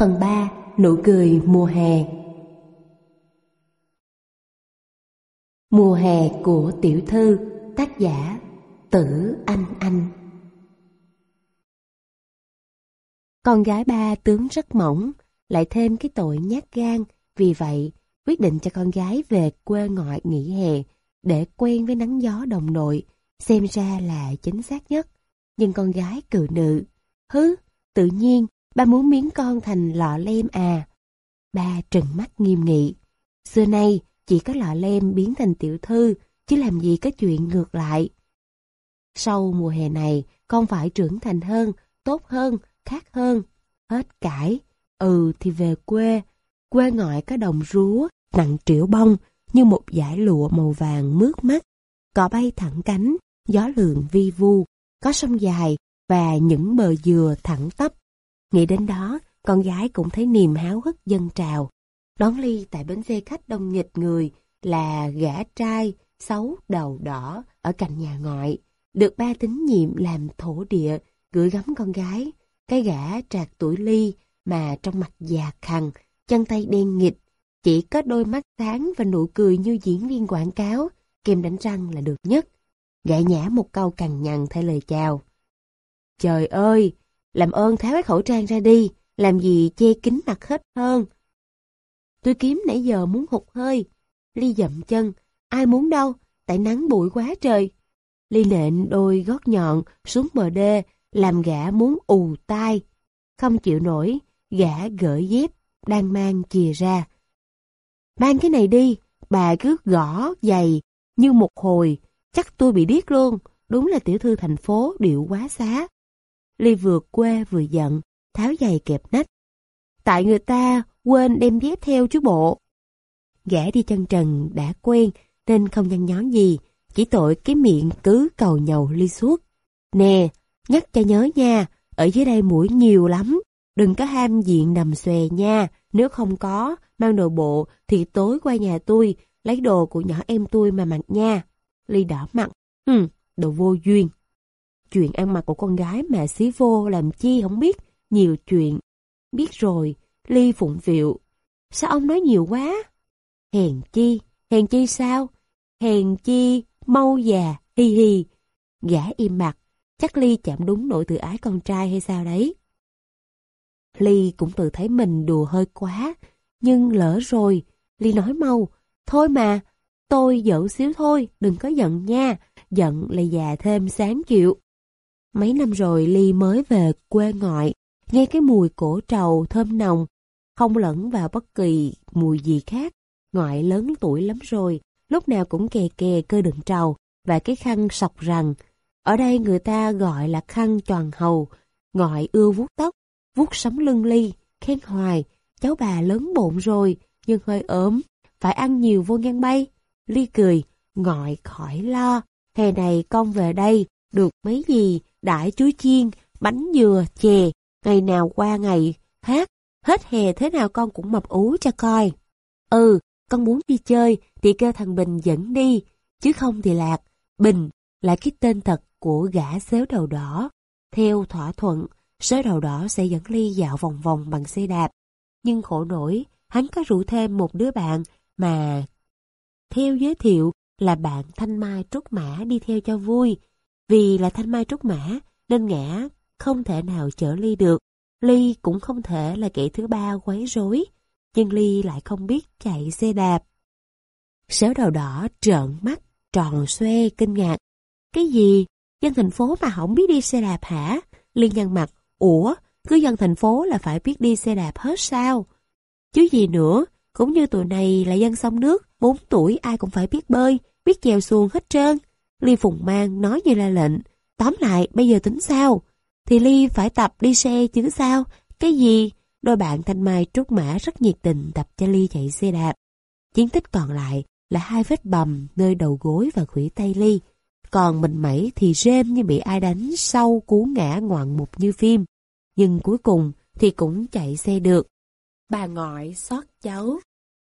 Phần 3. Nụ cười mùa hè Mùa hè của tiểu thư Tác giả Tử Anh Anh Con gái ba tướng rất mỏng Lại thêm cái tội nhát gan Vì vậy quyết định cho con gái về quê ngoại nghỉ hè Để quen với nắng gió đồng nội Xem ra là chính xác nhất Nhưng con gái cự nữ Hứ, tự nhiên Ba muốn biến con thành lọ lem à. Ba trừng mắt nghiêm nghị. Xưa nay chỉ có lọ lem biến thành tiểu thư, chứ làm gì có chuyện ngược lại. Sau mùa hè này, con phải trưởng thành hơn, tốt hơn, khác hơn. Hết cãi. Ừ thì về quê. Quê ngoại có đồng rúa, nặng triệu bông, như một dải lụa màu vàng mướt mắt. Cỏ bay thẳng cánh, gió lượn vi vu, có sông dài và những bờ dừa thẳng tắp Nghĩ đến đó, con gái cũng thấy niềm háo hức dân trào. Đón Ly tại bến xe khách đông nghịch người là gã trai, xấu, đầu đỏ ở cạnh nhà ngoại. Được ba tín nhiệm làm thổ địa, gửi gắm con gái. Cái gã trạc tuổi Ly mà trong mặt già khằn, chân tay đen nghịch, chỉ có đôi mắt sáng và nụ cười như diễn viên quảng cáo, kèm đánh răng là được nhất. Gã nhã một câu cằn nhằn thay lời chào. Trời ơi, làm ơn tháo cái khẩu trang ra đi, làm gì che kín mặt hết hơn. Tôi kiếm nãy giờ muốn hụt hơi. Ly dậm chân, ai muốn đâu, tại nắng bụi quá trời. Ly nện đôi gót nhọn xuống bờ đê, làm gã muốn ù tai. Không chịu nổi, gã gỡ dép, đang mang chìa ra. Mang cái này đi, bà cứ gõ giày như một hồi, chắc tôi bị điếc luôn. Đúng là tiểu thư thành phố điệu quá xá. Ly vừa quê vừa giận, tháo giày kẹp nách. Tại người ta quên đem dép theo chứ bộ. Gã đi chân trần đã quen nên không nhăn nhó gì, chỉ tội cái miệng cứ cầu nhầu Ly suốt. Nè, nhắc cho nhớ nha, ở dưới đây mũi nhiều lắm, đừng có ham diện nằm xòe nha, nếu không có, mang đồ bộ thì tối qua nhà tôi, lấy đồ của nhỏ em tôi mà mặc nha. Ly đỏ mặt, hừm, đồ vô duyên. Chuyện ăn mặc của con gái mà xí vô làm chi không biết, nhiều chuyện. Biết rồi, Ly phụng việu Sao ông nói nhiều quá? Hèn chi, hèn chi sao? Hèn chi, mau già, hi hi. Gã im mặt, chắc Ly chạm đúng nỗi tự ái con trai hay sao đấy. Ly cũng tự thấy mình đùa hơi quá, nhưng lỡ rồi, Ly nói mau, thôi mà, tôi giỡn xíu thôi, đừng có giận nha, giận là già thêm sáng chịu. Mấy năm rồi Ly mới về quê ngoại, nghe cái mùi cổ trầu thơm nồng, không lẫn vào bất kỳ mùi gì khác. Ngoại lớn tuổi lắm rồi, lúc nào cũng kè kè cơ đựng trầu và cái khăn sọc rằng. Ở đây người ta gọi là khăn tròn hầu, ngoại ưa vuốt tóc, vuốt sống lưng Ly, khen hoài, cháu bà lớn bụng rồi, nhưng hơi ốm, phải ăn nhiều vô ngang bay. Ly cười, ngoại khỏi lo, hè này con về đây, được mấy gì, đãi chuối chiên, bánh dừa, chè, ngày nào qua ngày, hát, hết hè thế nào con cũng mập ú cho coi. Ừ, con muốn đi chơi thì kêu thằng Bình dẫn đi, chứ không thì lạc. Bình là cái tên thật của gã xéo đầu đỏ. Theo thỏa thuận, xéo đầu đỏ sẽ dẫn Ly dạo vòng vòng bằng xe đạp. Nhưng khổ nổi, hắn có rủ thêm một đứa bạn mà theo giới thiệu là bạn Thanh Mai Trúc Mã đi theo cho vui. Vì là thanh mai trúc mã, nên ngã không thể nào chở Ly được. Ly cũng không thể là kẻ thứ ba quấy rối, nhưng Ly lại không biết chạy xe đạp. Sếu đầu đỏ trợn mắt, tròn xoe, kinh ngạc. Cái gì? Dân thành phố mà không biết đi xe đạp hả? Ly nhăn mặt, ủa, cứ dân thành phố là phải biết đi xe đạp hết sao? Chứ gì nữa, cũng như tụi này là dân sông nước, 4 tuổi ai cũng phải biết bơi, biết chèo xuồng hết trơn. Ly Phùng Mang nói như la lệnh. Tóm lại, bây giờ tính sao? Thì Ly phải tập đi xe chứ sao? Cái gì? Đôi bạn Thanh Mai Trúc Mã rất nhiệt tình tập cho Ly chạy xe đạp. Chiến tích còn lại là hai vết bầm nơi đầu gối và khuỷu tay Ly. Còn mình mẩy thì rêm như bị ai đánh sau cú ngã ngoạn mục như phim. Nhưng cuối cùng thì cũng chạy xe được. Bà ngoại xót cháu.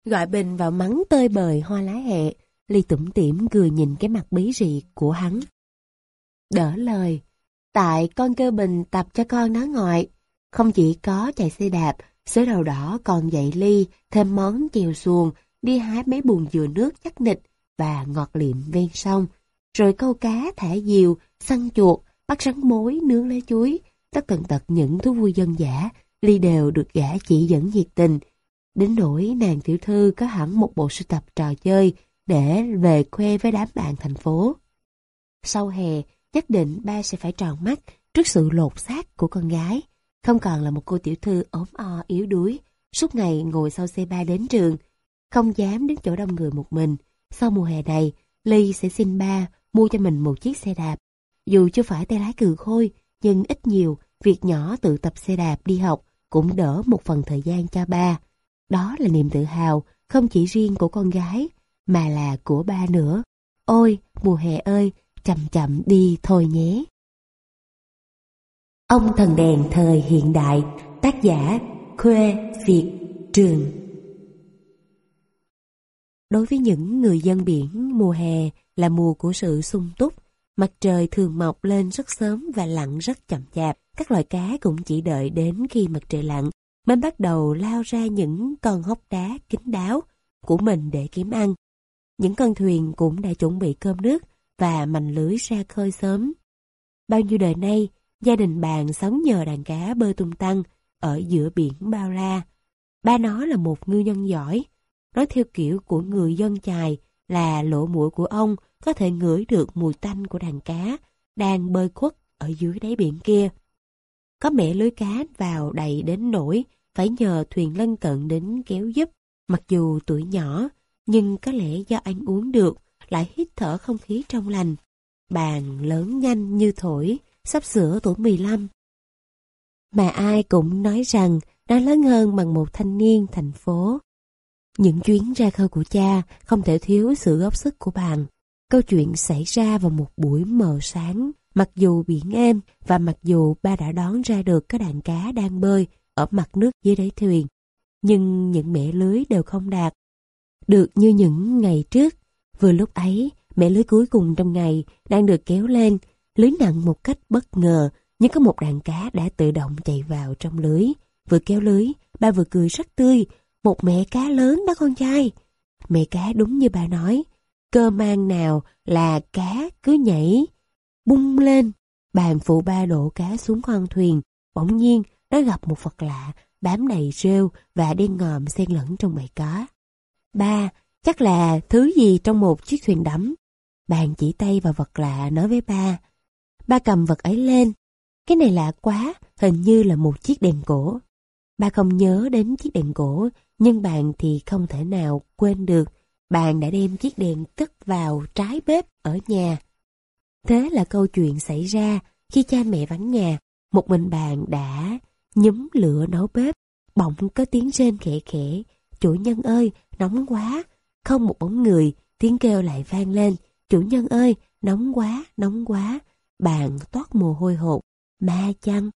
Gọi Bình vào mắng tơi bời hoa lá hẹ Ly tủm tỉm cười nhìn cái mặt bí rị của hắn. Đỡ lời, tại con kêu Bình tập cho con nó ngoại, không chỉ có chạy xe đạp, Xế đầu đỏ còn dạy ly, thêm món chèo xuồng, đi hái mấy buồn dừa nước chắc nịch và ngọt liệm ven sông. Rồi câu cá thả diều, săn chuột, bắt rắn mối, nướng lá chuối, tất tần tật những thú vui dân dã, ly đều được gã chỉ dẫn nhiệt tình. Đến nỗi nàng tiểu thư có hẳn một bộ sưu tập trò chơi để về quê với đám bạn thành phố. Sau hè, nhất định ba sẽ phải tròn mắt trước sự lột xác của con gái. Không còn là một cô tiểu thư ốm o yếu đuối, suốt ngày ngồi sau xe ba đến trường, không dám đến chỗ đông người một mình. Sau mùa hè này, Ly sẽ xin ba mua cho mình một chiếc xe đạp. Dù chưa phải tay lái cừ khôi, nhưng ít nhiều, việc nhỏ tự tập xe đạp đi học cũng đỡ một phần thời gian cho ba. Đó là niềm tự hào, không chỉ riêng của con gái, mà là của ba nữa. Ôi, mùa hè ơi, chậm chậm đi thôi nhé. Ông thần đèn thời hiện đại, tác giả Khuê Việt Trường Đối với những người dân biển, mùa hè là mùa của sự sung túc. Mặt trời thường mọc lên rất sớm và lặn rất chậm chạp. Các loài cá cũng chỉ đợi đến khi mặt trời lặn mới bắt đầu lao ra những con hốc đá kín đáo của mình để kiếm ăn. Những con thuyền cũng đã chuẩn bị cơm nước và mành lưới ra khơi sớm. Bao nhiêu đời nay, gia đình bạn sống nhờ đàn cá bơi tung tăng ở giữa biển bao la. Ba nó là một ngư nhân giỏi. Nói theo kiểu của người dân chài là lỗ mũi của ông có thể ngửi được mùi tanh của đàn cá đang bơi khuất ở dưới đáy biển kia. Có mẹ lưới cá vào đầy đến nổi phải nhờ thuyền lân cận đến kéo giúp. Mặc dù tuổi nhỏ, nhưng có lẽ do anh uống được, lại hít thở không khí trong lành. Bàn lớn nhanh như thổi, sắp sửa tuổi 15. Mà ai cũng nói rằng đã lớn hơn bằng một thanh niên thành phố. Những chuyến ra khơi của cha không thể thiếu sự góp sức của bạn. Câu chuyện xảy ra vào một buổi mờ sáng, mặc dù biển êm và mặc dù ba đã đón ra được cái đàn cá đang bơi ở mặt nước dưới đáy thuyền. Nhưng những mẻ lưới đều không đạt. Được như những ngày trước, vừa lúc ấy, mẻ lưới cuối cùng trong ngày đang được kéo lên, lưới nặng một cách bất ngờ, nhưng có một đàn cá đã tự động chạy vào trong lưới. Vừa kéo lưới, ba vừa cười rất tươi, một mẹ cá lớn đó con trai. Mẹ cá đúng như bà nói, cơ mang nào là cá cứ nhảy, bung lên. Bàn phụ ba đổ cá xuống con thuyền, bỗng nhiên nó gặp một vật lạ, bám đầy rêu và đen ngòm xen lẫn trong bầy cá. Ba, chắc là thứ gì trong một chiếc thuyền đắm. bạn chỉ tay vào vật lạ nói với ba. Ba cầm vật ấy lên. Cái này lạ quá, hình như là một chiếc đèn cổ. Ba không nhớ đến chiếc đèn cổ, nhưng bạn thì không thể nào quên được. Bạn đã đem chiếc đèn cất vào trái bếp ở nhà. Thế là câu chuyện xảy ra khi cha mẹ vắng nhà, một mình bạn đã nhúm lửa nấu bếp, bỗng có tiếng rên khẽ khẽ, chủ nhân ơi, nóng quá, không một bóng người, tiếng kêu lại vang lên, chủ nhân ơi, nóng quá, nóng quá, bạn toát mồ hôi hột, ma chăng?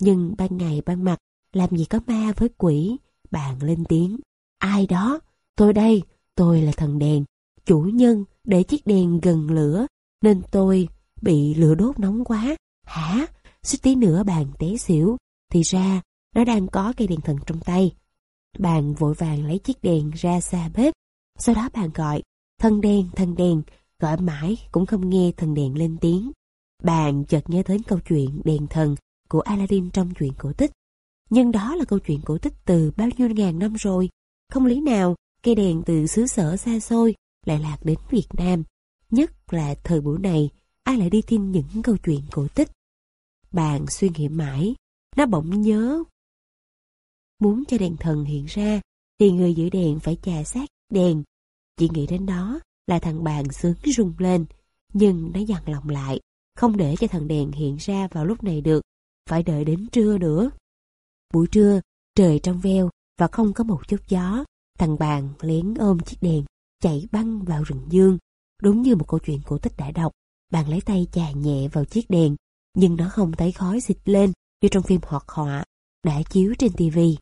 Nhưng ban ngày ban mặt, làm gì có ma với quỷ, bạn lên tiếng, ai đó, tôi đây, tôi là thần đèn, chủ nhân để chiếc đèn gần lửa, nên tôi bị lửa đốt nóng quá, hả? Suýt tí nữa bạn té xỉu, thì ra nó đang có cây đèn thần trong tay. Bạn vội vàng lấy chiếc đèn ra xa bếp, sau đó bạn gọi, thân đèn, thân đèn, gọi mãi cũng không nghe thần đèn lên tiếng. Bạn chợt nhớ đến câu chuyện đèn thần của Aladdin trong chuyện cổ tích. Nhưng đó là câu chuyện cổ tích từ bao nhiêu ngàn năm rồi. Không lý nào cây đèn từ xứ sở xa xôi lại lạc đến Việt Nam. Nhất là thời buổi này, ai lại đi tin những câu chuyện cổ tích. Bạn suy nghĩ mãi, nó bỗng nhớ. Muốn cho đèn thần hiện ra, thì người giữ đèn phải chà sát đèn. Chỉ nghĩ đến đó là thằng bạn sướng rung lên, nhưng nó dằn lòng lại, không để cho thần đèn hiện ra vào lúc này được, phải đợi đến trưa nữa. Buổi trưa, trời trong veo và không có một chút gió, thằng bạn lén ôm chiếc đèn, chạy băng vào rừng dương. Đúng như một câu chuyện cổ tích đã đọc, bạn lấy tay chà nhẹ vào chiếc đèn, nhưng nó không thấy khói xịt lên như trong phim hoạt họa đã chiếu trên tivi.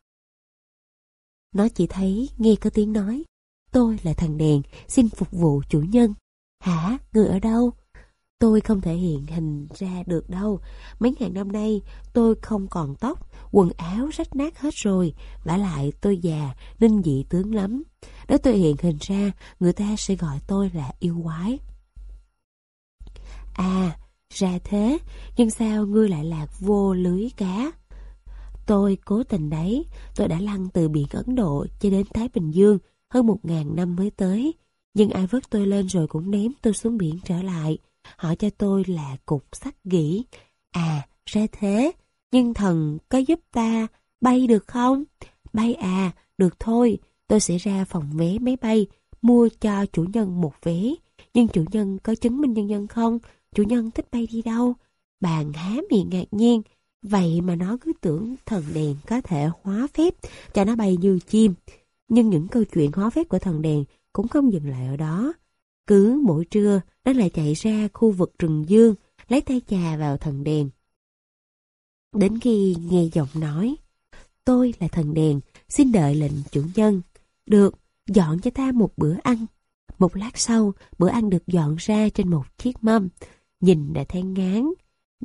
Nó chỉ thấy nghe có tiếng nói, tôi là thằng đèn, xin phục vụ chủ nhân. Hả, người ở đâu? Tôi không thể hiện hình ra được đâu. Mấy ngàn năm nay tôi không còn tóc, quần áo rách nát hết rồi. vả lại tôi già nên dị tướng lắm. Nếu tôi hiện hình ra, người ta sẽ gọi tôi là yêu quái. À, ra thế, nhưng sao ngươi lại lạc vô lưới cá? Tôi cố tình đấy, tôi đã lăn từ biển Ấn Độ cho đến Thái Bình Dương hơn một ngàn năm mới tới. Nhưng ai vớt tôi lên rồi cũng ném tôi xuống biển trở lại. Họ cho tôi là cục sắt gỉ. À, ra thế, nhưng thần có giúp ta bay được không? Bay à, được thôi, tôi sẽ ra phòng vé máy bay, mua cho chủ nhân một vé. Nhưng chủ nhân có chứng minh nhân dân không? Chủ nhân thích bay đi đâu? Bàn há miệng ngạc nhiên. Vậy mà nó cứ tưởng thần đèn có thể hóa phép cho nó bay như chim. Nhưng những câu chuyện hóa phép của thần đèn cũng không dừng lại ở đó. Cứ mỗi trưa, nó lại chạy ra khu vực rừng dương, lấy tay trà vào thần đèn. Đến khi nghe giọng nói, tôi là thần đèn, xin đợi lệnh chủ nhân. Được, dọn cho ta một bữa ăn. Một lát sau, bữa ăn được dọn ra trên một chiếc mâm. Nhìn đã thấy ngán.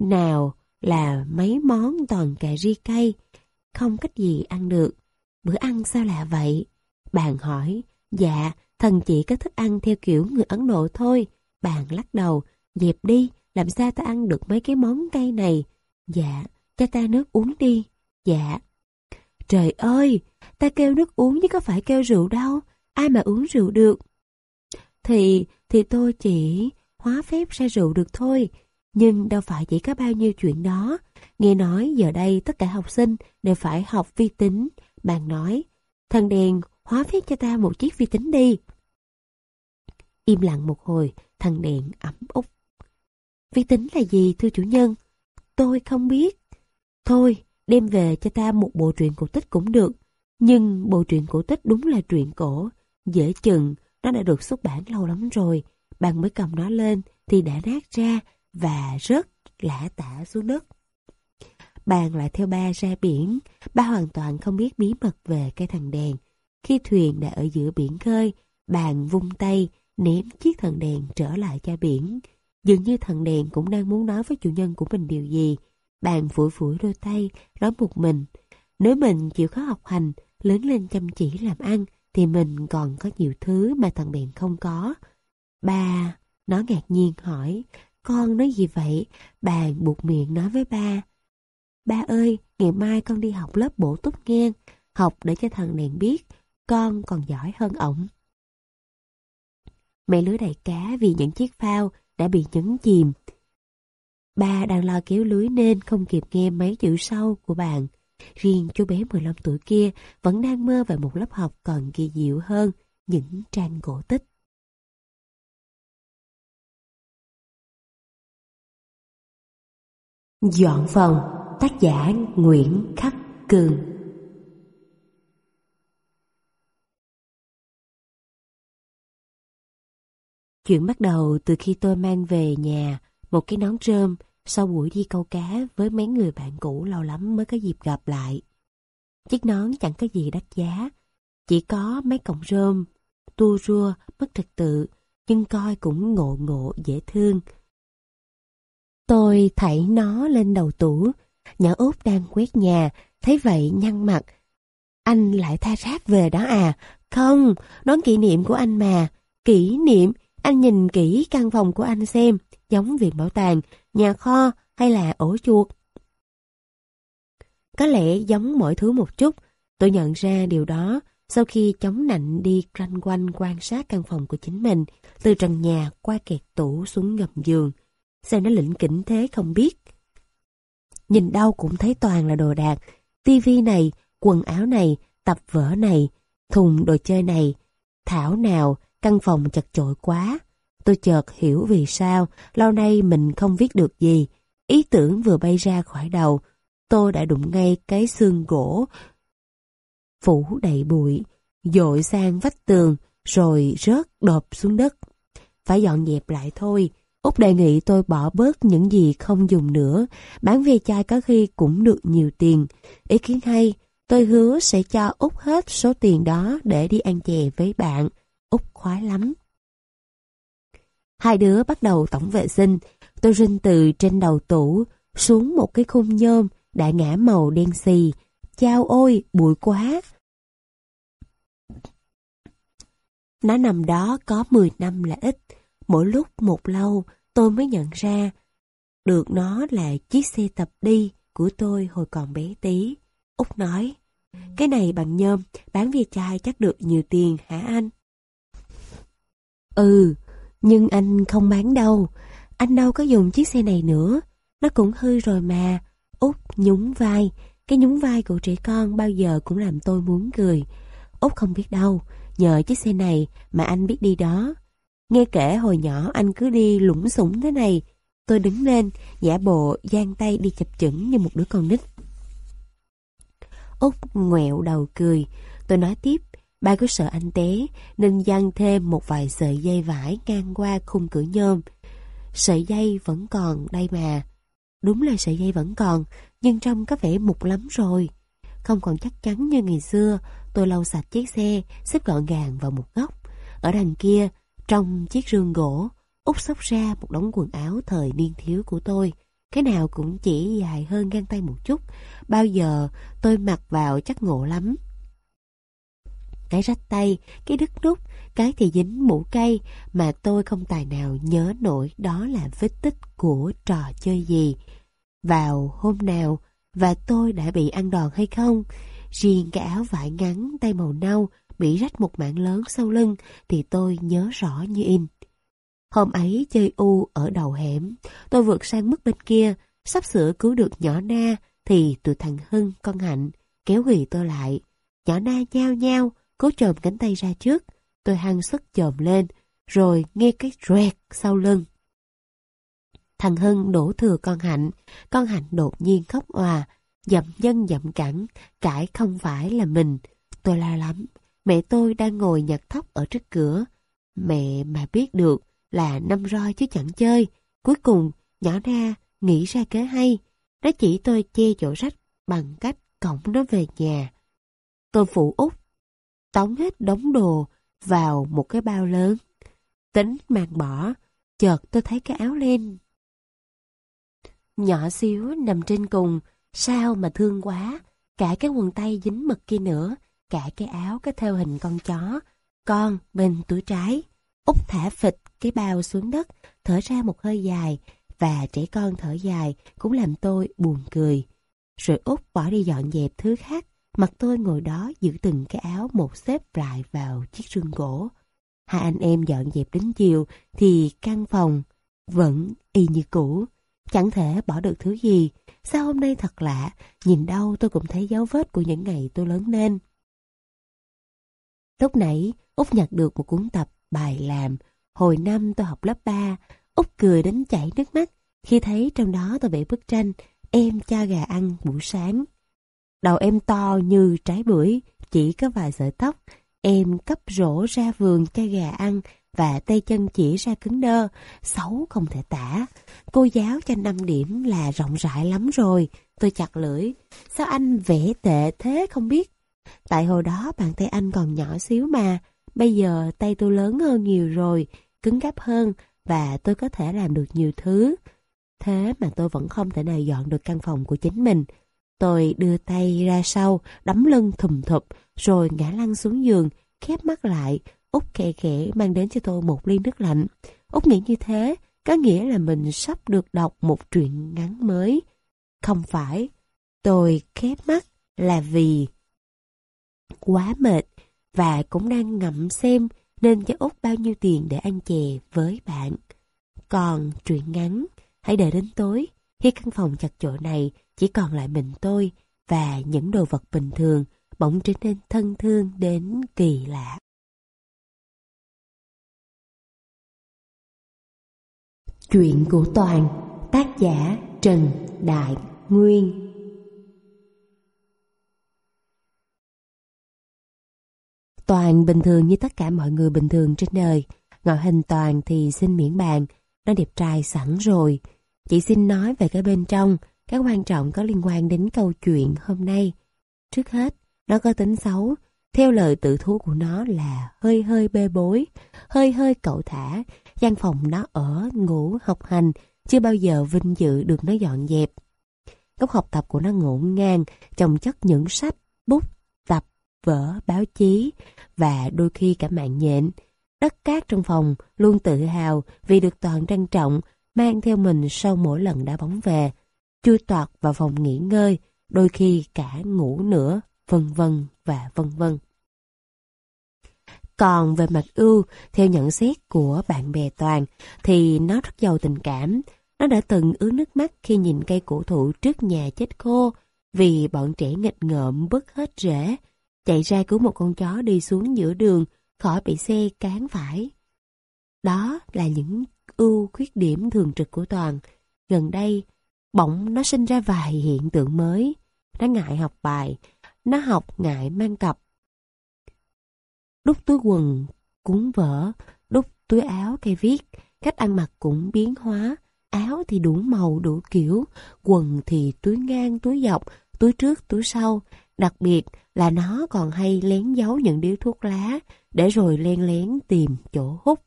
Nào là mấy món toàn cà ri cay. Không cách gì ăn được. Bữa ăn sao lạ vậy? Bạn hỏi, dạ, thần chỉ có thức ăn theo kiểu người Ấn Độ thôi. Bạn lắc đầu, dẹp đi, làm sao ta ăn được mấy cái món cay này? Dạ, cho ta nước uống đi. Dạ. Trời ơi, ta kêu nước uống chứ có phải kêu rượu đâu. Ai mà uống rượu được? Thì, thì tôi chỉ hóa phép ra rượu được thôi. Nhưng đâu phải chỉ có bao nhiêu chuyện đó. Nghe nói giờ đây tất cả học sinh đều phải học vi tính. Bạn nói, thần đèn hóa phép cho ta một chiếc vi tính đi. Im lặng một hồi, thằng đèn ấm úc. Vi tính là gì thưa chủ nhân? Tôi không biết. Thôi, đem về cho ta một bộ truyện cổ tích cũng được. Nhưng bộ truyện cổ tích đúng là truyện cổ. Dễ chừng, nó đã được xuất bản lâu lắm rồi. Bạn mới cầm nó lên thì đã nát ra và rớt lã tả xuống đất. Bàn lại theo ba ra biển. Ba hoàn toàn không biết bí mật về cây thằng đèn. Khi thuyền đã ở giữa biển khơi, bàn vung tay, ném chiếc thần đèn trở lại cho biển. Dường như thần đèn cũng đang muốn nói với chủ nhân của mình điều gì. Bàn phủi phủi đôi tay, nói một mình. Nếu mình chịu khó học hành, lớn lên chăm chỉ làm ăn, thì mình còn có nhiều thứ mà thằng đèn không có. Ba, nó ngạc nhiên hỏi, con nói gì vậy? Bạn buộc miệng nói với ba. Ba ơi, ngày mai con đi học lớp bổ túc nghe, học để cho thằng đèn biết, con còn giỏi hơn ổng. Mẹ lưới đầy cá vì những chiếc phao đã bị nhấn chìm. Ba đang lo kéo lưới nên không kịp nghe mấy chữ sau của bạn. Riêng chú bé 15 tuổi kia vẫn đang mơ về một lớp học còn kỳ diệu hơn những trang cổ tích. Dọn phòng, tác giả Nguyễn Khắc Cường Chuyện bắt đầu từ khi tôi mang về nhà một cái nón rơm sau buổi đi câu cá với mấy người bạn cũ lâu lắm mới có dịp gặp lại. Chiếc nón chẳng có gì đắt giá, chỉ có mấy cọng rơm, tua rua, mất trật tự, nhưng coi cũng ngộ ngộ dễ thương. Tôi thảy nó lên đầu tủ, nhỏ út đang quét nhà, thấy vậy nhăn mặt. Anh lại tha rác về đó à? Không, nón kỷ niệm của anh mà. Kỷ niệm, anh nhìn kỹ căn phòng của anh xem, giống viện bảo tàng, nhà kho hay là ổ chuột. Có lẽ giống mọi thứ một chút, tôi nhận ra điều đó sau khi chống nạnh đi quanh quanh quan sát căn phòng của chính mình, từ trần nhà qua kẹt tủ xuống gầm giường. Sao nó lĩnh kỉnh thế không biết. Nhìn đâu cũng thấy toàn là đồ đạc, tivi này, quần áo này, tập vở này, thùng đồ chơi này. Thảo nào, căn phòng chật chội quá. Tôi chợt hiểu vì sao lâu nay mình không viết được gì. Ý tưởng vừa bay ra khỏi đầu, tôi đã đụng ngay cái xương gỗ phủ đầy bụi, dội sang vách tường, rồi rớt đột xuống đất. Phải dọn dẹp lại thôi. Út đề nghị tôi bỏ bớt những gì không dùng nữa, bán ve chai có khi cũng được nhiều tiền. Ý kiến hay, tôi hứa sẽ cho Út hết số tiền đó để đi ăn chè với bạn. Út khoái lắm. Hai đứa bắt đầu tổng vệ sinh, tôi rinh từ trên đầu tủ xuống một cái khung nhôm đã ngã màu đen xì. Chao ôi, bụi quá! Nó nằm đó có 10 năm là ít. Mỗi lúc một lâu tôi mới nhận ra được nó là chiếc xe tập đi của tôi hồi còn bé tí. Úc nói, cái này bằng nhôm, bán ve chai chắc được nhiều tiền hả anh? Ừ, nhưng anh không bán đâu. Anh đâu có dùng chiếc xe này nữa. Nó cũng hư rồi mà. Út nhún vai. Cái nhún vai của trẻ con bao giờ cũng làm tôi muốn cười. Út không biết đâu. Nhờ chiếc xe này mà anh biết đi đó. Nghe kể hồi nhỏ anh cứ đi lũng sủng thế này. Tôi đứng lên, giả bộ, giang tay đi chập chững như một đứa con nít. Út ngoẹo đầu cười. Tôi nói tiếp, ba cứ sợ anh té, nên giăng thêm một vài sợi dây vải ngang qua khung cửa nhôm. Sợi dây vẫn còn đây mà. Đúng là sợi dây vẫn còn, nhưng trông có vẻ mục lắm rồi. Không còn chắc chắn như ngày xưa, tôi lau sạch chiếc xe, xếp gọn gàng vào một góc. Ở đằng kia, trong chiếc rương gỗ, út xốc ra một đống quần áo thời niên thiếu của tôi. Cái nào cũng chỉ dài hơn găng tay một chút. Bao giờ tôi mặc vào chắc ngộ lắm. Cái rách tay, cái đứt nút, cái thì dính mũ cây mà tôi không tài nào nhớ nổi đó là vết tích của trò chơi gì. Vào hôm nào và tôi đã bị ăn đòn hay không? Riêng cái áo vải ngắn tay màu nâu bị rách một mảng lớn sau lưng thì tôi nhớ rõ như in. Hôm ấy chơi u ở đầu hẻm, tôi vượt sang mức bên kia, sắp sửa cứu được nhỏ na thì tụi thằng Hưng, con Hạnh kéo ghi tôi lại. Nhỏ na nhao nhao, cố chồm cánh tay ra trước. Tôi hăng sức chồm lên, rồi nghe cái rẹt sau lưng. Thằng Hưng đổ thừa con Hạnh, con Hạnh đột nhiên khóc òa, dậm dân dậm cẳng, cãi không phải là mình. Tôi la lắm, mẹ tôi đang ngồi nhặt thóc ở trước cửa. Mẹ mà biết được là năm roi chứ chẳng chơi. Cuối cùng, nhỏ ra, nghĩ ra kế hay. Nó chỉ tôi che chỗ rách bằng cách cổng nó về nhà. Tôi phụ út, tống hết đống đồ vào một cái bao lớn. Tính mang bỏ, chợt tôi thấy cái áo len. Nhỏ xíu nằm trên cùng, sao mà thương quá. Cả cái quần tay dính mực kia nữa, cả cái áo có theo hình con chó. Con bên túi trái. Út thả phịch cái bao xuống đất, thở ra một hơi dài, và trẻ con thở dài cũng làm tôi buồn cười. Rồi Út bỏ đi dọn dẹp thứ khác, mặt tôi ngồi đó giữ từng cái áo một xếp lại vào chiếc rương gỗ. Hai anh em dọn dẹp đến chiều thì căn phòng vẫn y như cũ, chẳng thể bỏ được thứ gì. Sao hôm nay thật lạ, nhìn đâu tôi cũng thấy dấu vết của những ngày tôi lớn lên. Lúc nãy, Út nhặt được một cuốn tập bài làm. Hồi năm tôi học lớp 3, Út cười đến chảy nước mắt khi thấy trong đó tôi vẽ bức tranh em cha gà ăn buổi sáng. Đầu em to như trái bưởi, chỉ có vài sợi tóc. Em cấp rổ ra vườn cho gà ăn và tay chân chỉ ra cứng đơ, xấu không thể tả. Cô giáo cho 5 điểm là rộng rãi lắm rồi. Tôi chặt lưỡi. Sao anh vẽ tệ thế không biết? Tại hồi đó bàn tay anh còn nhỏ xíu mà. Bây giờ tay tôi lớn hơn nhiều rồi, cứng cáp hơn và tôi có thể làm được nhiều thứ. Thế mà tôi vẫn không thể nào dọn được căn phòng của chính mình. Tôi đưa tay ra sau, đấm lưng thùm thụp, rồi ngã lăn xuống giường, khép mắt lại. Út khẽ khẽ mang đến cho tôi một ly nước lạnh. Út nghĩ như thế, có nghĩa là mình sắp được đọc một truyện ngắn mới. Không phải, tôi khép mắt là vì quá mệt và cũng đang ngậm xem nên cho Út bao nhiêu tiền để ăn chè với bạn. Còn truyện ngắn, hãy đợi đến tối, khi căn phòng chặt chội này chỉ còn lại mình tôi và những đồ vật bình thường bỗng trở nên thân thương đến kỳ lạ. Chuyện của Toàn, tác giả Trần Đại Nguyên Toàn bình thường như tất cả mọi người bình thường trên đời. Ngoại hình Toàn thì xin miễn bàn, nó đẹp trai sẵn rồi. Chị xin nói về cái bên trong, cái quan trọng có liên quan đến câu chuyện hôm nay. Trước hết, nó có tính xấu. Theo lời tự thú của nó là hơi hơi bê bối, hơi hơi cậu thả. Gian phòng nó ở, ngủ, học hành chưa bao giờ vinh dự được nó dọn dẹp. Góc học tập của nó ngổn ngang, chồng chất những sách, bút, vở, báo chí và đôi khi cả mạng nhện. Đất cát trong phòng luôn tự hào vì được toàn trân trọng mang theo mình sau mỗi lần đá bóng về, chui toạt vào phòng nghỉ ngơi, đôi khi cả ngủ nữa, vân vân và vân vân. Còn về mặt ưu, theo nhận xét của bạn bè Toàn, thì nó rất giàu tình cảm. Nó đã từng ướt nước mắt khi nhìn cây cổ thụ trước nhà chết khô, vì bọn trẻ nghịch ngợm bứt hết rễ, chạy ra cứu một con chó đi xuống giữa đường, khỏi bị xe cán phải. Đó là những ưu khuyết điểm thường trực của Toàn. Gần đây, bỗng nó sinh ra vài hiện tượng mới. Nó ngại học bài, nó học ngại mang cặp. Đút túi quần, cuốn vở, đút túi áo cây viết, cách ăn mặc cũng biến hóa, áo thì đủ màu đủ kiểu, quần thì túi ngang túi dọc, túi trước túi sau, đặc biệt là nó còn hay lén giấu những điếu thuốc lá để rồi len lén tìm chỗ hút.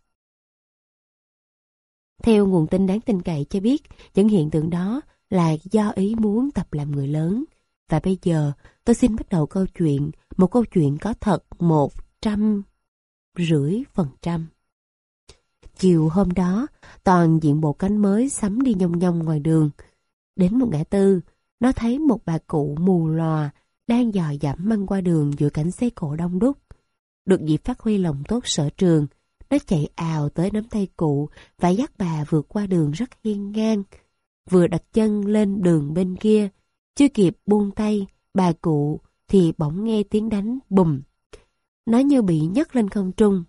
Theo nguồn tin đáng tin cậy cho biết, những hiện tượng đó là do ý muốn tập làm người lớn. Và bây giờ, tôi xin bắt đầu câu chuyện, một câu chuyện có thật một trăm rưỡi phần trăm. Chiều hôm đó, toàn diện bộ cánh mới sắm đi nhông nhông ngoài đường. Đến một ngã tư, nó thấy một bà cụ mù lòa đang dò dẫm măng qua đường giữa cảnh xe cổ đông đúc. Được dịp phát huy lòng tốt sở trường, nó chạy ào tới nắm tay cụ và dắt bà vượt qua đường rất hiên ngang. Vừa đặt chân lên đường bên kia, chưa kịp buông tay, bà cụ thì bỗng nghe tiếng đánh bùm. Nó như bị nhấc lên không trung.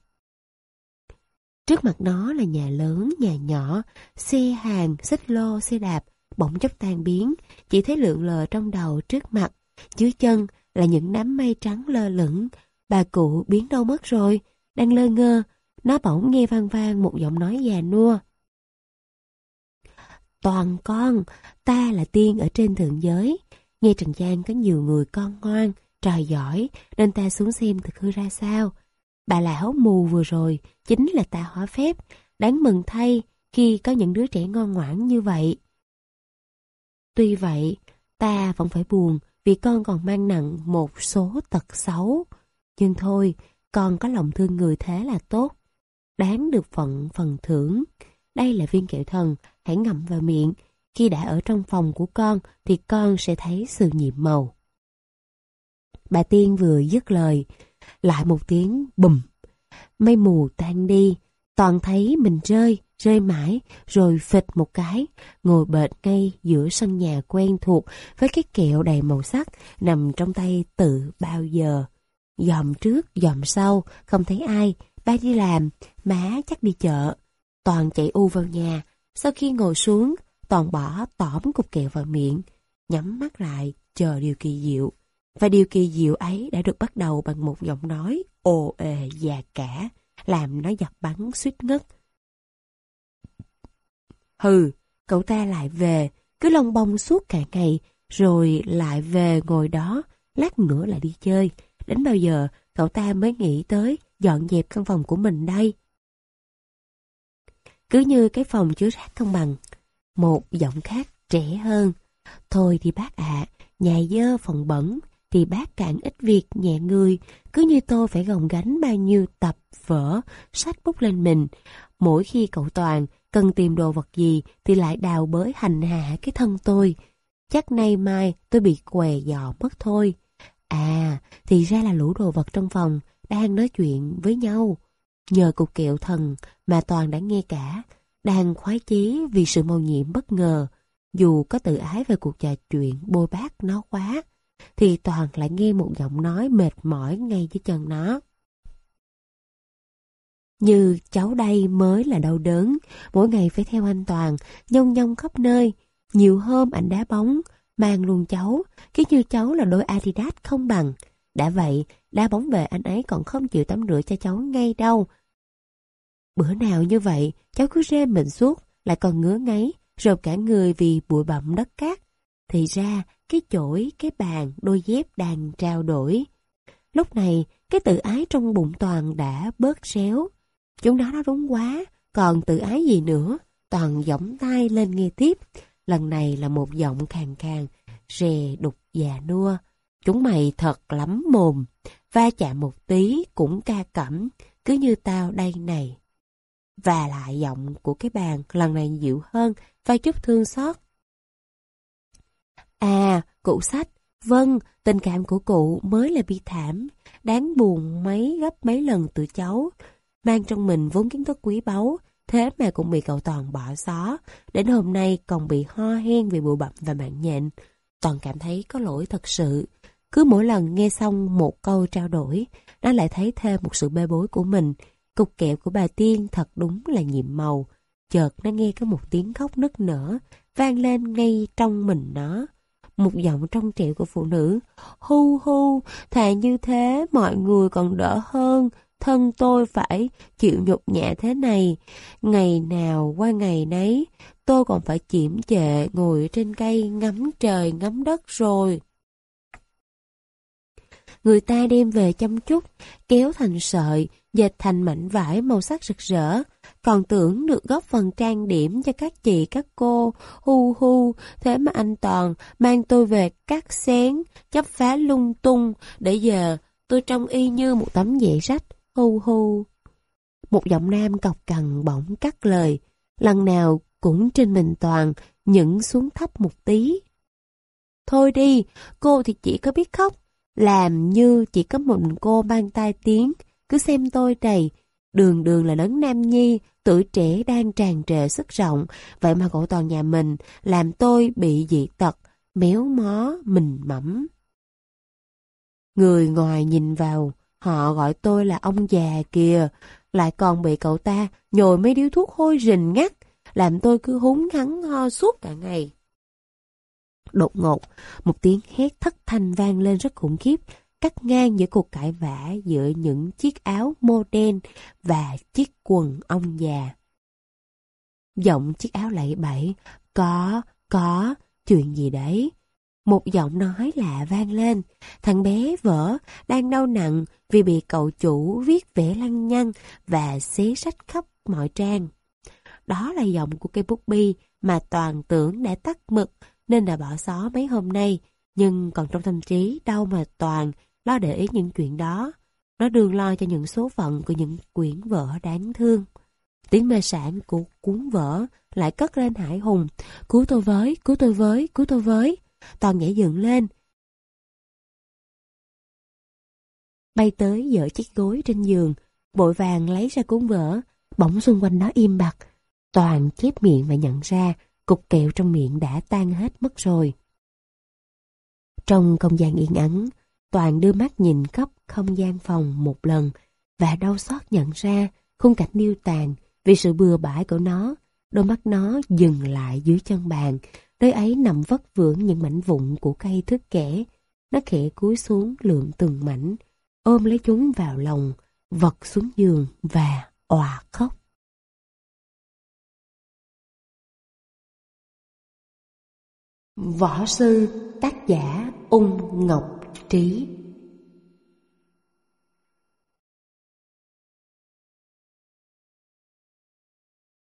Trước mặt nó là nhà lớn, nhà nhỏ, xe hàng, xích lô, xe đạp, bỗng chốc tan biến, chỉ thấy lượng lờ trong đầu trước mặt, dưới chân là những đám mây trắng lơ lửng. Bà cụ biến đâu mất rồi, đang lơ ngơ, nó bỗng nghe vang vang một giọng nói già nua. Toàn con, ta là tiên ở trên thượng giới. Nghe Trần gian có nhiều người con ngoan, trò giỏi, nên ta xuống xem thực hư ra sao. Bà lão mù vừa rồi, chính là ta hóa phép, đáng mừng thay khi có những đứa trẻ ngoan ngoãn như vậy. Tuy vậy, ta vẫn phải buồn vì con còn mang nặng một số tật xấu. Nhưng thôi, con có lòng thương người thế là tốt đáng được phận phần thưởng. Đây là viên kẹo thần, hãy ngậm vào miệng. Khi đã ở trong phòng của con thì con sẽ thấy sự nhiệm màu. Bà Tiên vừa dứt lời, lại một tiếng bùm. Mây mù tan đi, toàn thấy mình rơi, rơi mãi, rồi phịch một cái, ngồi bệt ngay giữa sân nhà quen thuộc với cái kẹo đầy màu sắc nằm trong tay tự bao giờ. Dòm trước, dòm sau, không thấy ai, Ba đi làm, má chắc đi chợ. Toàn chạy u vào nhà. Sau khi ngồi xuống, Toàn bỏ tỏm cục kẹo vào miệng, nhắm mắt lại, chờ điều kỳ diệu. Và điều kỳ diệu ấy đã được bắt đầu bằng một giọng nói ồ ề già cả, làm nó giật bắn suýt ngất. Hừ, cậu ta lại về, cứ lông bông suốt cả ngày, rồi lại về ngồi đó, lát nữa lại đi chơi. Đến bao giờ cậu ta mới nghĩ tới dọn dẹp căn phòng của mình đây. Cứ như cái phòng chứa rác không bằng. Một giọng khác trẻ hơn. Thôi thì bác ạ, nhà dơ phòng bẩn, thì bác cạn ít việc nhẹ người, cứ như tôi phải gồng gánh bao nhiêu tập, vở, sách bút lên mình. Mỗi khi cậu Toàn cần tìm đồ vật gì thì lại đào bới hành hạ cái thân tôi. Chắc nay mai tôi bị què dọ mất thôi. À, thì ra là lũ đồ vật trong phòng đang nói chuyện với nhau. Nhờ cục kiệu thần mà Toàn đã nghe cả, đang khoái chí vì sự mâu nhiệm bất ngờ. Dù có tự ái về cuộc trò chuyện bôi bác nó quá, thì Toàn lại nghe một giọng nói mệt mỏi ngay dưới chân nó. Như cháu đây mới là đau đớn, mỗi ngày phải theo anh Toàn, nhông nhông khắp nơi. Nhiều hôm anh đá bóng, mang luôn cháu, cứ như cháu là đôi Adidas không bằng. Đã vậy, đá bóng về anh ấy còn không chịu tắm rửa cho cháu ngay đâu. Bữa nào như vậy, cháu cứ rê mình suốt, lại còn ngứa ngáy, rộp cả người vì bụi bặm đất cát. Thì ra, cái chổi, cái bàn, đôi dép đang trao đổi. Lúc này, cái tự ái trong bụng toàn đã bớt réo. Chúng đó nó đúng quá, còn tự ái gì nữa. toàn giọng tay lên nghe tiếp. Lần này là một giọng khàn khàn, rè đục già nua. Chúng mày thật lắm mồm, va chạm một tí cũng ca cẩm, cứ như tao đây này. Và lại giọng của cái bàn lần này dịu hơn và chút thương xót. À, cụ sách, vâng, tình cảm của cụ mới là bi thảm, đáng buồn mấy gấp mấy lần từ cháu. Mang trong mình vốn kiến thức quý báu, thế mà cũng bị cậu Toàn bỏ xó. Đến hôm nay còn bị ho hen vì bụi bặm và mạng nhện. Toàn cảm thấy có lỗi thật sự. Cứ mỗi lần nghe xong một câu trao đổi, nó lại thấy thêm một sự bê bối của mình. Cục kẹo của bà Tiên thật đúng là nhiệm màu. Chợt nó nghe có một tiếng khóc nức nở, vang lên ngay trong mình nó. Một giọng trong trẻo của phụ nữ. Hu hu, thà như thế mọi người còn đỡ hơn, thân tôi phải chịu nhục nhã thế này. Ngày nào qua ngày nấy, tôi còn phải chiểm chệ ngồi trên cây ngắm trời ngắm đất rồi. Người ta đem về chăm chút, kéo thành sợi, dệt thành mảnh vải màu sắc rực rỡ, còn tưởng được góp phần trang điểm cho các chị các cô, hu hu, thế mà anh Toàn mang tôi về cắt xén, chấp phá lung tung, để giờ tôi trông y như một tấm dễ sách, hô hô Một giọng nam cọc cằn bỗng cắt lời, lần nào cũng trên mình Toàn, những xuống thấp một tí. Thôi đi, cô thì chỉ có biết khóc, làm như chỉ có một cô mang tai tiếng, cứ xem tôi đầy, đường đường là đấng nam nhi, tuổi trẻ đang tràn trề sức rộng, vậy mà cậu toàn nhà mình làm tôi bị dị tật, méo mó, mình mẫm. Người ngoài nhìn vào, họ gọi tôi là ông già kìa, lại còn bị cậu ta nhồi mấy điếu thuốc hôi rình ngắt, làm tôi cứ húng hắn ho suốt cả ngày. Đột ngột, một tiếng hét thất thanh vang lên rất khủng khiếp, cắt ngang giữa cuộc cãi vã giữa những chiếc áo mô đen và chiếc quần ông già. Giọng chiếc áo lạy bẫy, có, có, chuyện gì đấy? Một giọng nói lạ vang lên, thằng bé vỡ đang đau nặng vì bị cậu chủ viết vẽ lăng nhăng và xé sách khắp mọi trang. Đó là giọng của cây bút bi mà toàn tưởng đã tắt mực nên đã bỏ xó mấy hôm nay, nhưng còn trong tâm trí đâu mà toàn lo để ý những chuyện đó. Nó đương lo cho những số phận của những quyển vở đáng thương. Tiếng mê sản của cuốn vở lại cất lên hải hùng. Cứu tôi với, cứu tôi với, cứu tôi với. Toàn nhảy dựng lên. Bay tới dở chiếc gối trên giường, bội vàng lấy ra cuốn vở, bỗng xung quanh nó im bặt. Toàn chép miệng và nhận ra cục kẹo trong miệng đã tan hết mất rồi. Trong không gian yên ắng, Toàn đưa mắt nhìn khắp không gian phòng một lần và đau xót nhận ra khung cảnh điêu tàn vì sự bừa bãi của nó. Đôi mắt nó dừng lại dưới chân bàn, nơi ấy nằm vất vưởng những mảnh vụn của cây thước kẻ. Nó khẽ cúi xuống lượm từng mảnh, ôm lấy chúng vào lòng, vật xuống giường và òa khóc. Võ sư tác giả Ung Ngọc Trí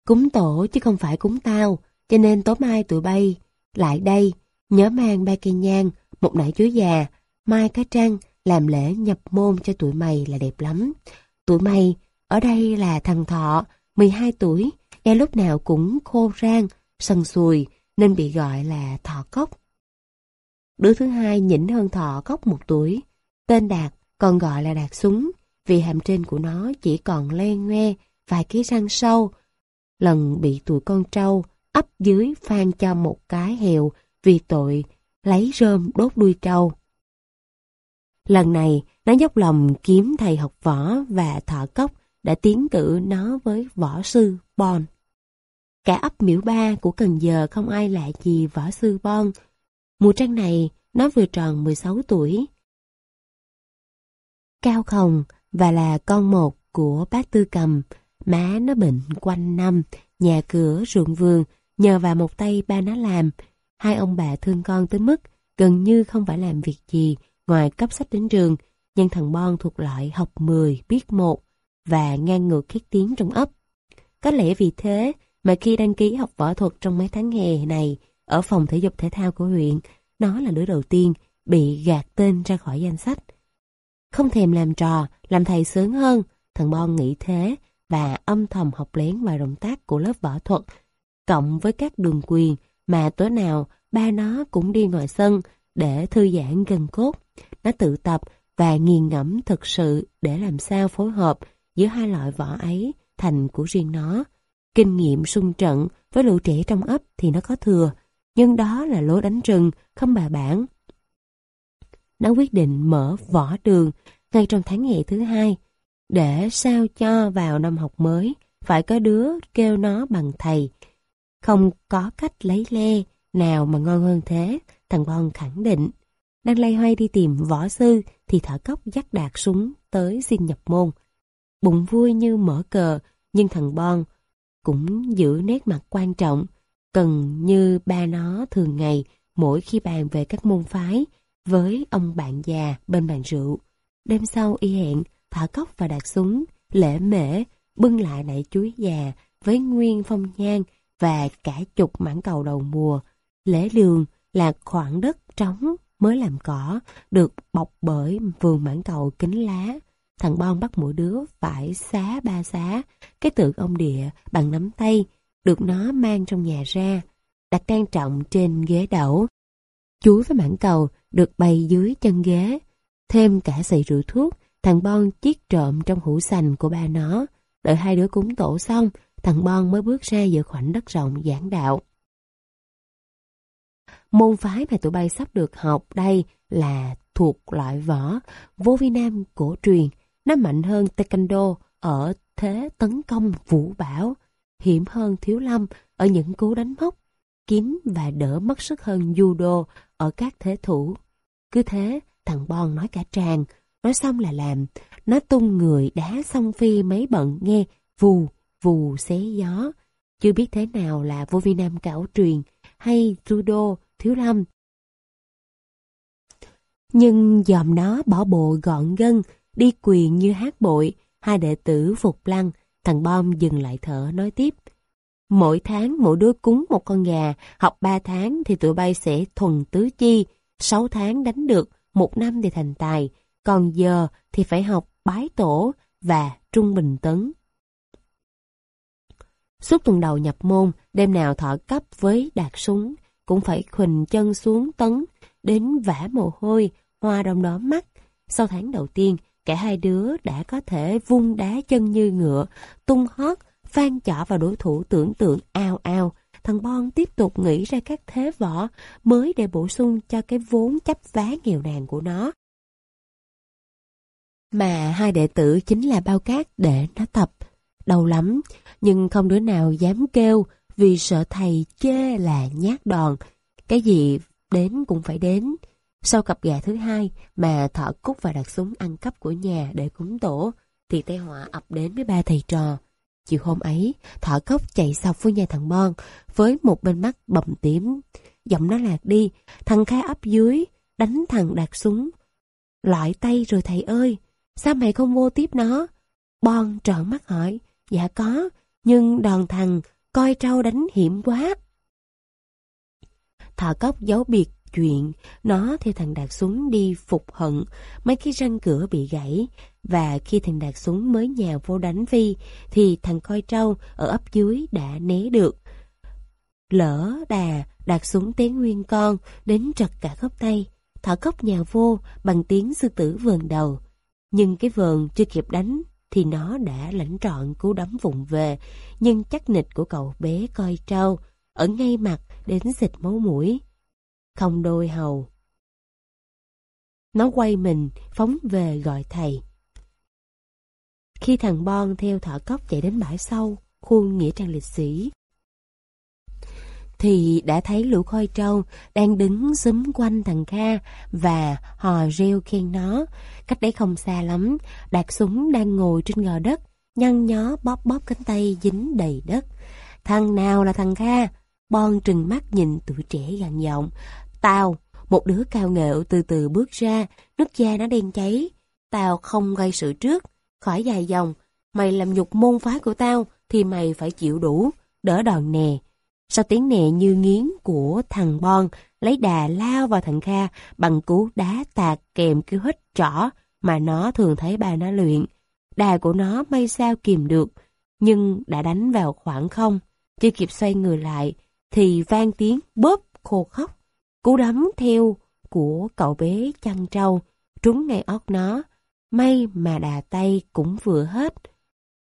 Cúng tổ chứ không phải cúng tao, cho nên tối mai tụi bay lại đây, nhớ mang ba cây nhang, một nải chuối già, mai cá trăng, làm lễ nhập môn cho tụi mày là đẹp lắm. Tụi mày, ở đây là thằng Thọ, 12 tuổi, e lúc nào cũng khô rang, sần sùi, nên bị gọi là Thọ Cốc. Đứa thứ hai nhỉnh hơn Thọ Cốc một tuổi, tên Đạt, còn gọi là Đạt Súng, vì hàm trên của nó chỉ còn len ngoe vài cái răng sâu. Lần bị tụi con trâu ấp dưới phan cho một cái heo vì tội lấy rơm đốt đuôi trâu. Lần này, nó dốc lòng kiếm thầy học võ và thợ cốc đã tiến cử nó với võ sư Bon. Cả ấp miễu ba của Cần Giờ không ai lạ gì võ sư Bon. Mùa trăng này, nó vừa tròn 16 tuổi. Cao khồng và là con một của bác Tư Cầm, má nó bệnh quanh năm, nhà cửa, ruộng vườn, nhờ vào một tay ba nó làm. Hai ông bà thương con tới mức gần như không phải làm việc gì ngoài cấp sách đến trường, nhưng thằng Bon thuộc loại học 10, biết một và ngang ngược khiết tiếng trong ấp. Có lẽ vì thế Mà khi đăng ký học võ thuật trong mấy tháng hè này, ở phòng thể dục thể thao của huyện, nó là đứa đầu tiên bị gạt tên ra khỏi danh sách. Không thèm làm trò, làm thầy sướng hơn, thằng Bon nghĩ thế và âm thầm học lén vài động tác của lớp võ thuật, cộng với các đường quyền mà tối nào ba nó cũng đi ngoài sân để thư giãn gần cốt. Nó tự tập và nghiền ngẫm thực sự để làm sao phối hợp giữa hai loại võ ấy thành của riêng nó. Kinh nghiệm xung trận với lũ trẻ trong ấp thì nó có thừa, nhưng đó là lối đánh rừng, không bà bản. Nó quyết định mở võ đường ngay trong tháng hè thứ hai, để sao cho vào năm học mới, phải có đứa kêu nó bằng thầy. Không có cách lấy lê nào mà ngon hơn thế, thằng Bon khẳng định. Đang lay hoay đi tìm võ sư thì thở cốc dắt đạt súng tới xin nhập môn. Bụng vui như mở cờ, nhưng thằng Bon cũng giữ nét mặt quan trọng, cần như ba nó thường ngày mỗi khi bàn về các môn phái với ông bạn già bên bàn rượu. Đêm sau y hẹn, thả cốc và đạt súng, lễ mễ, bưng lại đại chuối già với nguyên phong nhang và cả chục mảng cầu đầu mùa. Lễ lường là khoảng đất trống mới làm cỏ, được bọc bởi vườn mảng cầu kính lá. Thằng Bon bắt mỗi đứa phải xá ba xá, cái tượng ông địa bằng nắm tay, được nó mang trong nhà ra, đặt trang trọng trên ghế đẩu. Chuối với mảng cầu được bày dưới chân ghế, thêm cả xì rượu thuốc, thằng Bon chiết trộm trong hũ sành của ba nó. Đợi hai đứa cúng tổ xong, thằng Bon mới bước ra giữa khoảnh đất rộng giảng đạo. Môn phái mà tụi bay sắp được học đây là thuộc loại võ vô vi nam cổ truyền. Nó mạnh hơn taekwondo ở thế tấn công vũ bảo, hiểm hơn thiếu lâm ở những cú đánh móc, kiếm và đỡ mất sức hơn judo ở các thế thủ. Cứ thế, thằng Bon nói cả tràng, nói xong là làm, nó tung người đá song phi mấy bận nghe vù, vù xé gió. Chưa biết thế nào là vô vi nam cảo truyền hay judo thiếu lâm. Nhưng dòm nó bỏ bộ gọn gân, đi quyền như hát bội, hai đệ tử phục lăng, thằng Bom dừng lại thở nói tiếp. Mỗi tháng mỗi đứa cúng một con gà, học ba tháng thì tụi bay sẽ thuần tứ chi, sáu tháng đánh được, một năm thì thành tài, còn giờ thì phải học bái tổ và trung bình tấn. Suốt tuần đầu nhập môn, đêm nào thọ cấp với đạt súng, cũng phải khuỳnh chân xuống tấn, đến vã mồ hôi, hoa đông đó mắt. Sau tháng đầu tiên, cả hai đứa đã có thể vung đá chân như ngựa, tung hót, phan chỏ vào đối thủ tưởng tượng ao ao. Thằng Bon tiếp tục nghĩ ra các thế võ mới để bổ sung cho cái vốn chấp vá nghèo nàn của nó. Mà hai đệ tử chính là bao cát để nó tập. Đau lắm, nhưng không đứa nào dám kêu vì sợ thầy chê là nhát đòn. Cái gì đến cũng phải đến. Sau cặp gà thứ hai mà thọ cúc và đặt súng ăn cắp của nhà để cúng tổ, thì tai họa ập đến với ba thầy trò. Chiều hôm ấy, thọ cốc chạy sọc vô nhà thằng Bon với một bên mắt bầm tím. Giọng nó lạc đi, thằng khai ấp dưới, đánh thằng đặt súng. Loại tay rồi thầy ơi, sao mày không vô tiếp nó? Bon trợn mắt hỏi, dạ có, nhưng đòn thằng coi trâu đánh hiểm quá. Thọ cốc giấu biệt chuyện, nó theo thằng Đạt súng đi phục hận, mấy cái răng cửa bị gãy, và khi thằng Đạt súng mới nhào vô đánh Vi, thì thằng coi trâu ở ấp dưới đã né được. Lỡ đà, Đạt súng té nguyên con, đến trật cả góc tay, thỏ cốc nhào vô bằng tiếng sư tử vườn đầu. Nhưng cái vườn chưa kịp đánh thì nó đã lãnh trọn cú đấm vụng về, nhưng chắc nịch của cậu bé coi trâu, ở ngay mặt đến xịt máu mũi. Không đôi hầu. Nó quay mình, phóng về gọi thầy. Khi thằng Bon theo thỏ cốc chạy đến bãi sau khuôn nghĩa trang lịch sĩ, thì đã thấy lũ khôi trâu đang đứng xúm quanh thằng Kha và hò reo khen nó. Cách đấy không xa lắm, Đạt súng đang ngồi trên gò đất, nhăn nhó bóp bóp cánh tay dính đầy đất. Thằng nào là thằng Kha? Bon trừng mắt nhìn tụi trẻ gằn giọng. Tao, một đứa cao ngạo từ từ bước ra, nước da nó đen cháy. Tao không gây sự trước, khỏi dài dòng. Mày làm nhục môn phái của tao thì mày phải chịu đủ. đỡ đòn nè. Sau tiếng nè như nghiến của thằng Bon, lấy đà lao vào thằng Kha bằng cú đá tạc kèm kêu hít trỏ mà nó thường thấy ba nó luyện. Đà của nó may sao kìm được, nhưng đã đánh vào khoảng không. Chưa kịp xoay người lại, thì vang tiếng bóp khô khóc. Cú đấm theo của cậu bé chăn trâu, trúng ngay óc nó. May mà đà tay cũng vừa hết.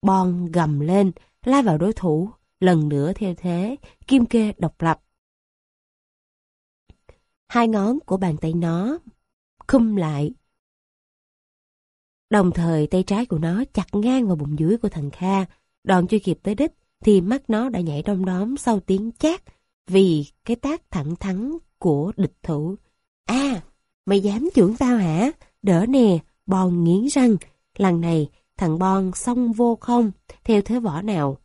Bon gầm lên, la vào đối thủ, lần nữa theo thế, kim kê độc lập. Hai ngón của bàn tay nó khum lại. Đồng thời tay trái của nó chặt ngang vào bụng dưới của thằng Kha, đòn chưa kịp tới đích thì mắt nó đã nhảy đom đóm sau tiếng chát vì cái tác thẳng thắn của địch thủ. À, mày dám chưởng tao hả? Đỡ nè, Bon nghiến răng. Lần này, thằng Bon xong vô không, theo thế võ nào.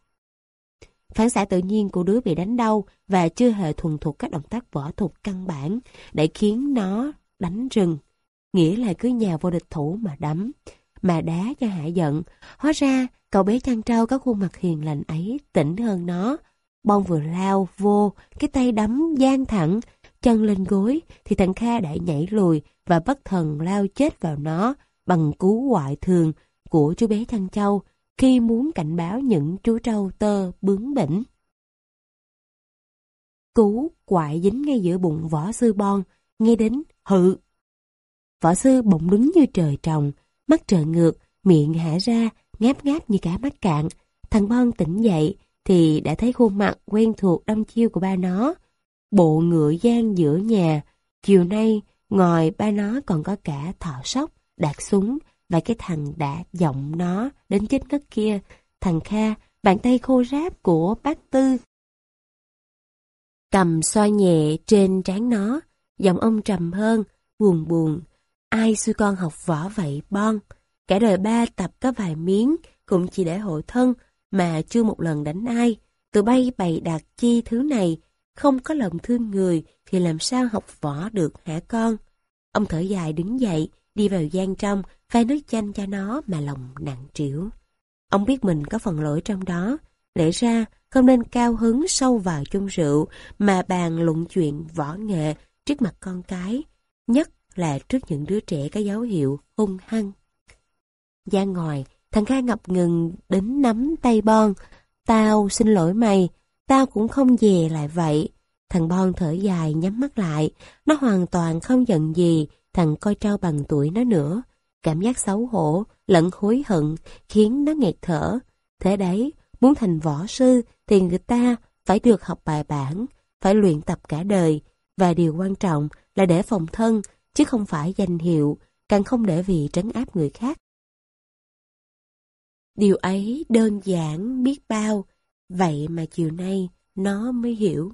Phản xạ tự nhiên của đứa bị đánh đau và chưa hề thuần thuộc các động tác võ thuật căn bản để khiến nó đánh rừng. Nghĩa là cứ nhào vô địch thủ mà đấm, mà đá cho hạ giận. Hóa ra, cậu bé chăn trâu có khuôn mặt hiền lành ấy tỉnh hơn nó. Bon vừa lao vô, cái tay đấm gian thẳng, chân lên gối, thì thằng Kha đã nhảy lùi và bất thần lao chết vào nó bằng cú ngoại thường của chú bé chăn trâu khi muốn cảnh báo những chú trâu tơ bướng bỉnh. Cú quại dính ngay giữa bụng võ sư bon, nghe đến hự. Võ sư bỗng đứng như trời trồng, mắt trợn ngược, miệng hả ra, ngáp ngáp như cả mắt cạn. Thằng bon tỉnh dậy thì đã thấy khuôn mặt quen thuộc đâm chiêu của ba nó. Bộ ngựa gian giữa nhà, chiều nay ngồi ba nó còn có cả thọ sóc, đạt súng và cái thằng đã giọng nó đến chết ngất kia. Thằng Kha, bàn tay khô ráp của bác Tư. Cầm xoa nhẹ trên trán nó, giọng ông trầm hơn, buồn buồn. Ai xui con học võ vậy bon? Cả đời ba tập có vài miếng, cũng chỉ để hội thân, mà chưa một lần đánh ai. Tụi bay bày đặt chi thứ này, không có lòng thương người thì làm sao học võ được hả con? Ông thở dài đứng dậy, đi vào gian trong, pha nước chanh cho nó mà lòng nặng trĩu. Ông biết mình có phần lỗi trong đó, lẽ ra không nên cao hứng sâu vào chung rượu mà bàn luận chuyện võ nghệ trước mặt con cái, nhất là trước những đứa trẻ có dấu hiệu hung hăng. Ra ngoài, thằng Kha ngập ngừng đến nắm tay Bon. Tao xin lỗi mày, tao cũng không về lại vậy. Thằng Bon thở dài nhắm mắt lại, nó hoàn toàn không giận gì, thằng coi trao bằng tuổi nó nữa. Cảm giác xấu hổ, lẫn hối hận khiến nó nghẹt thở. Thế đấy, muốn thành võ sư thì người ta phải được học bài bản, phải luyện tập cả đời. Và điều quan trọng là để phòng thân, chứ không phải danh hiệu, càng không để vì trấn áp người khác. Điều ấy đơn giản biết bao, vậy mà chiều nay nó mới hiểu.